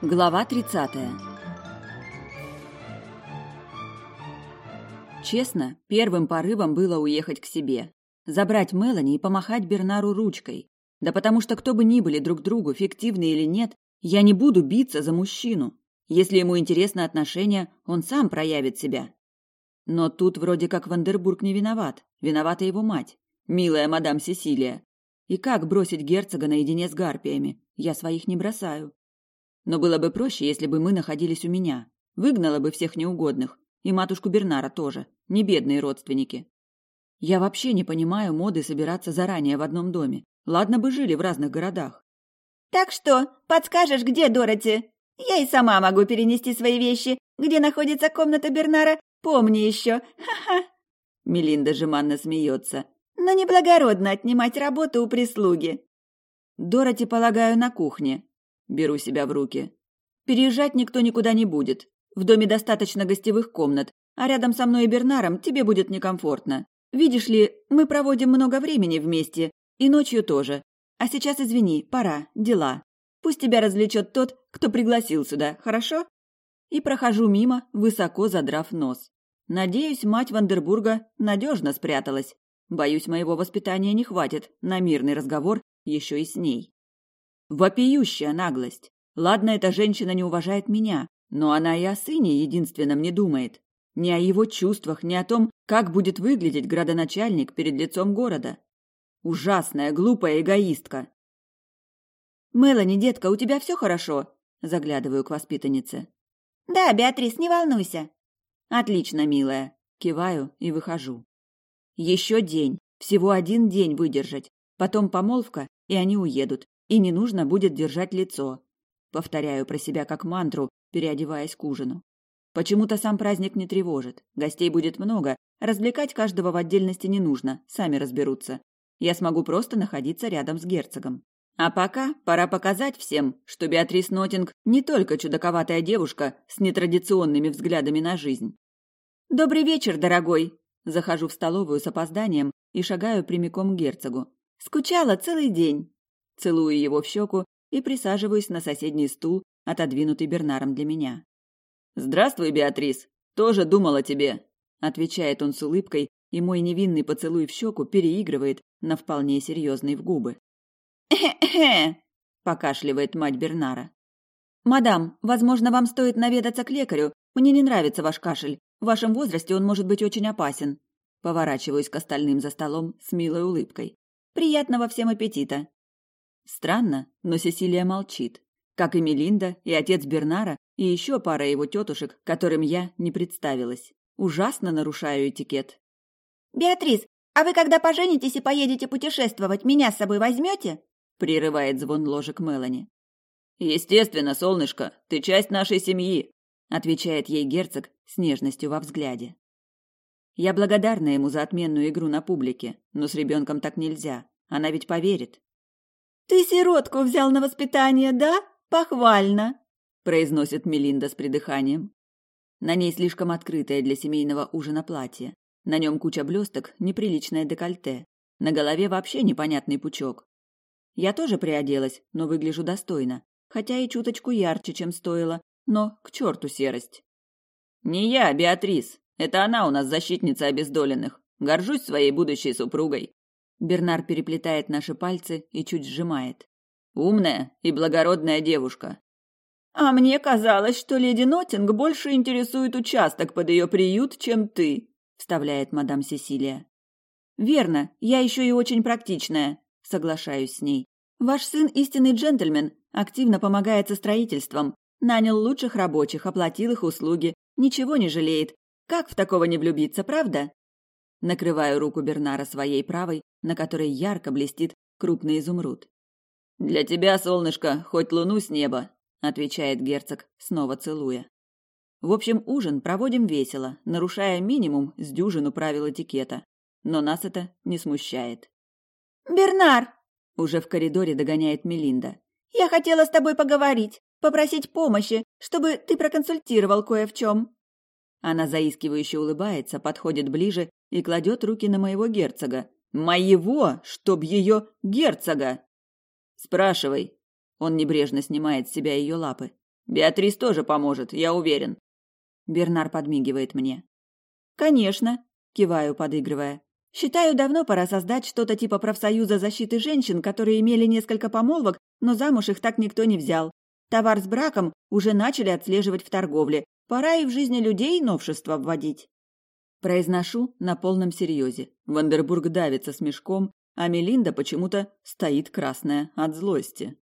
Глава 30. Честно, первым порывом было уехать к себе, забрать Мелани и помахать Бернару ручкой. Да потому что кто бы ни были друг другу, фиктивны или нет, я не буду биться за мужчину. Если ему интересно отношения, он сам проявит себя. Но тут вроде как Вандербург не виноват, виновата его мать, милая мадам Сесилия. И как бросить герцога наедине с гарпиями? Я своих не бросаю. Но было бы проще, если бы мы находились у меня. Выгнала бы всех неугодных. И матушку Бернара тоже. Не бедные родственники. Я вообще не понимаю моды собираться заранее в одном доме. Ладно бы жили в разных городах. «Так что, подскажешь, где Дороти? Я и сама могу перенести свои вещи. Где находится комната Бернара, помни еще. Ха-ха!» Мелинда жеманно смеется. «Но неблагородно отнимать работу у прислуги». Дороти, полагаю, на кухне. Беру себя в руки. Переезжать никто никуда не будет. В доме достаточно гостевых комнат, а рядом со мной и Бернаром тебе будет некомфортно. Видишь ли, мы проводим много времени вместе, и ночью тоже. А сейчас извини, пора, дела. Пусть тебя развлечет тот, кто пригласил сюда, хорошо? И прохожу мимо, высоко задрав нос. Надеюсь, мать Вандербурга надежно спряталась. Боюсь, моего воспитания не хватит на мирный разговор еще и с ней. Вопиющая наглость. Ладно, эта женщина не уважает меня, но она и о сыне единственном не думает. Ни о его чувствах, ни о том, как будет выглядеть градоначальник перед лицом города. Ужасная, глупая эгоистка. «Мелани, детка, у тебя все хорошо?» Заглядываю к воспитаннице. «Да, Беатрис, не волнуйся». «Отлично, милая». Киваю и выхожу. Еще день, всего один день выдержать. Потом помолвка, и они уедут и не нужно будет держать лицо. Повторяю про себя как мантру, переодеваясь к ужину. Почему-то сам праздник не тревожит. Гостей будет много, развлекать каждого в отдельности не нужно, сами разберутся. Я смогу просто находиться рядом с герцогом. А пока пора показать всем, что Беатрис Нотинг не только чудаковатая девушка с нетрадиционными взглядами на жизнь. «Добрый вечер, дорогой!» Захожу в столовую с опозданием и шагаю прямиком к герцогу. «Скучала целый день!» Целую его в щеку и присаживаюсь на соседний стул, отодвинутый Бернаром для меня. «Здравствуй, Беатрис! Тоже думал о тебе!» Отвечает он с улыбкой, и мой невинный поцелуй в щеку переигрывает на вполне серьезный в губы. «Эхе-хе!» – покашливает мать Бернара. «Мадам, возможно, вам стоит наведаться к лекарю. Мне не нравится ваш кашель. В вашем возрасте он может быть очень опасен». Поворачиваюсь к остальным за столом с милой улыбкой. «Приятного всем аппетита!» Странно, но Сесилия молчит, как и Мелинда, и отец Бернара, и еще пара его тетушек, которым я не представилась. Ужасно нарушаю этикет. «Беатрис, а вы когда поженитесь и поедете путешествовать, меня с собой возьмете?» прерывает звон ложек Мелани. «Естественно, солнышко, ты часть нашей семьи», отвечает ей герцог с нежностью во взгляде. Я благодарна ему за отменную игру на публике, но с ребенком так нельзя. Она ведь поверит. «Ты сиротку взял на воспитание, да? Похвально!» произносит Мелинда с придыханием. На ней слишком открытое для семейного ужина платье. На нем куча блесток, неприличное декольте. На голове вообще непонятный пучок. Я тоже приоделась, но выгляжу достойно. Хотя и чуточку ярче, чем стоило. Но к черту серость. «Не я, Беатрис. Это она у нас защитница обездоленных. Горжусь своей будущей супругой», Бернар переплетает наши пальцы и чуть сжимает. Умная и благородная девушка. А мне казалось, что леди Нотинг больше интересует участок под ее приют, чем ты, вставляет мадам Сесилия. Верно, я еще и очень практичная, соглашаюсь с ней. Ваш сын истинный джентльмен, активно помогает со строительством, нанял лучших рабочих, оплатил их услуги, ничего не жалеет. Как в такого не влюбиться, правда? Накрываю руку Бернара своей правой, на которой ярко блестит крупный изумруд. «Для тебя, солнышко, хоть луну с неба», — отвечает герцог, снова целуя. В общем, ужин проводим весело, нарушая минимум с дюжину правил этикета. Но нас это не смущает. «Бернар!» — уже в коридоре догоняет Мелинда. «Я хотела с тобой поговорить, попросить помощи, чтобы ты проконсультировал кое в чем». Она заискивающе улыбается, подходит ближе и кладет руки на моего герцога. Моего, чтоб ее герцога! Спрашивай. Он небрежно снимает с себя ее лапы. Беатрис тоже поможет, я уверен. Бернар подмигивает мне. Конечно, киваю, подыгрывая. Считаю, давно пора создать что-то типа профсоюза защиты женщин, которые имели несколько помолвок, но замуж их так никто не взял. Товар с браком уже начали отслеживать в торговле. Пора и в жизни людей новшества вводить. Произношу на полном серьезе. Вандербург давится смешком, а Мелинда почему-то стоит красная от злости.